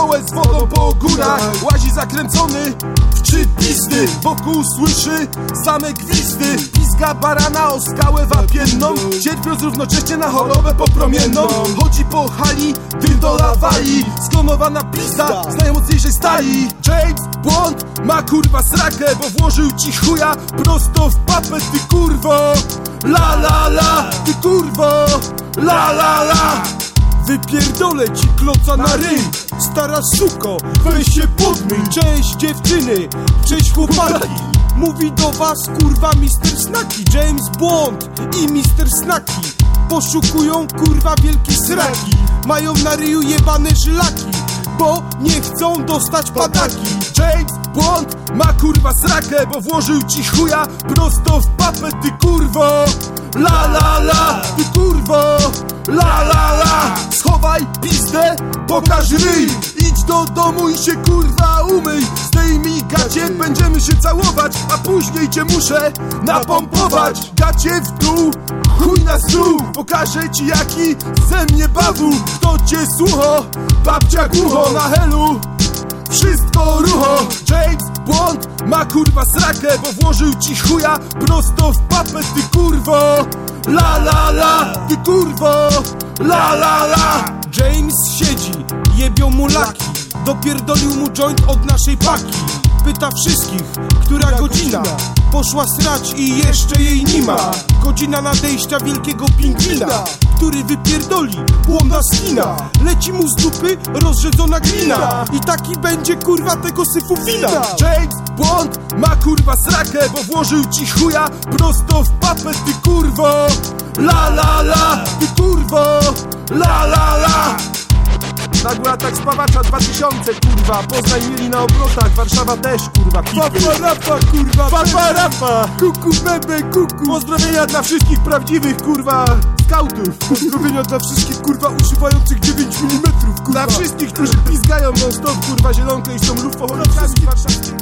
szkołę z wodą po górach. Łazi zakręcony w trzy pizdy. Wokół słyszy same gwizdy. Pizga barana o skałę wapienną. Cierpiąc równocześnie na chorobę popromienną. Chodzi po hali, dym dolawali Sklonowana pizda z najmocniejszej stali. James Bond ma kurwa srakę Bo włożył ci chuja prosto w papę Ty kurwo. La la la, ty kurwo. La la la Wypierdolę ci kloca na ryj. Stara suko, weź się podmyj Cześć dziewczyny, cześć chłopaki. Mówi do was kurwa Mister Snaki. James Bond i Mister Snaki Poszukują kurwa wielkie sraki. Mają na ryju jebane żylaki Bo nie chcą dostać padaki. James Bond ma kurwa srakę Bo włożył ci chuja prosto w papę Ty kurwo. La la la, ty kurwo La la la Schowaj pizdę, pokaż ryj. Idź do domu i się kurwa umyj. Zdejmij gacie, będziemy się całować A później cię muszę napompować. Gacie w dół, chuj na stół. Pokażę ci jaki ze mnie bawu. Kto cię słucho, babcia głucho. Na helu wszystko rucho. James Bond ma kurwa srakę Bo włożył ci chuja prosto w papę Ty kurwo. La la la, ty kurwo. La la la. James siedzi, jebią mu laki. Dopierdolił mu joint od naszej paki Pyta wszystkich, która godzina. Poszła srać i jeszcze jej nie ma. Godzina nadejścia wielkiego pingwina Który wypierdoli błąda skina. Leci mu z dupy rozrzedzona glina. I taki będzie kurwa tego syfu James Bond ma kurwa srakę Bo włożył ci chuja prosto w papę Ty kurwo. La la la, ty kurwo. La la Atak spawacza 2000 kurwa. Poznań mieli na obrotach, Warszawa też kurwa. Papa rapa kurwa. Papa rapa Kuku bebe kuku. Pozdrowienia dla wszystkich prawdziwych kurwa Skautów. Pozdrowienia dla wszystkich kurwa używających 9 mm kurwa. Dla wszystkich, którzy pizgają non stop kurwa zielonkę i są lufoholowcami warszawskich